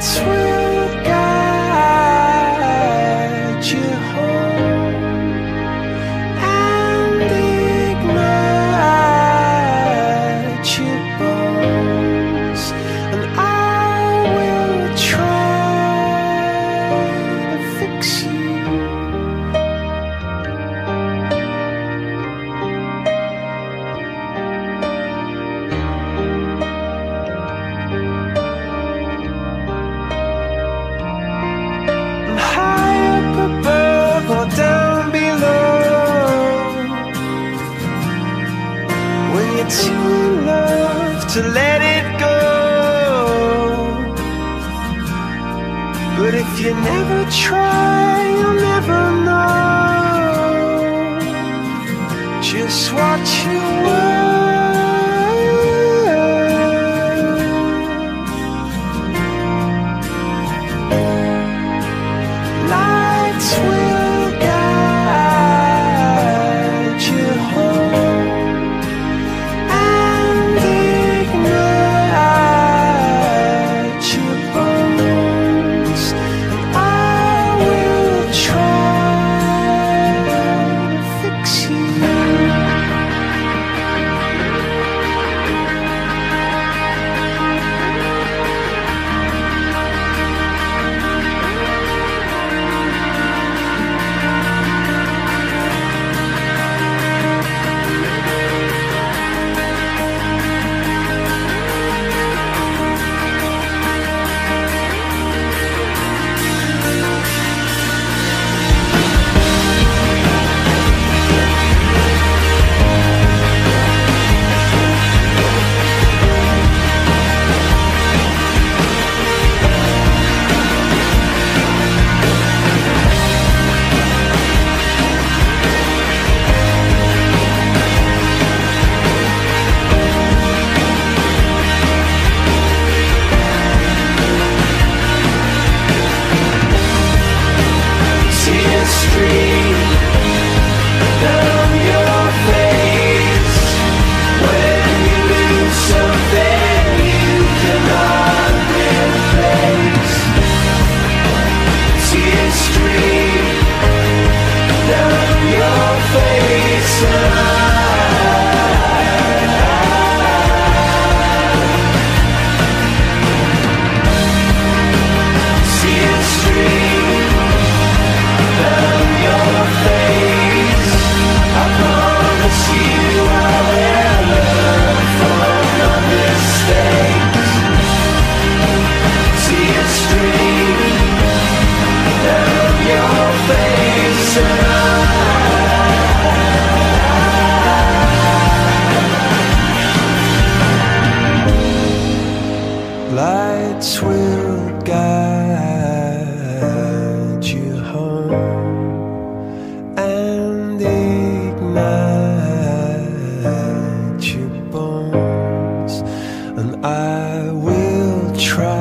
Lights In love to let it go. But if you never try, you'll never know just what you were. I will try.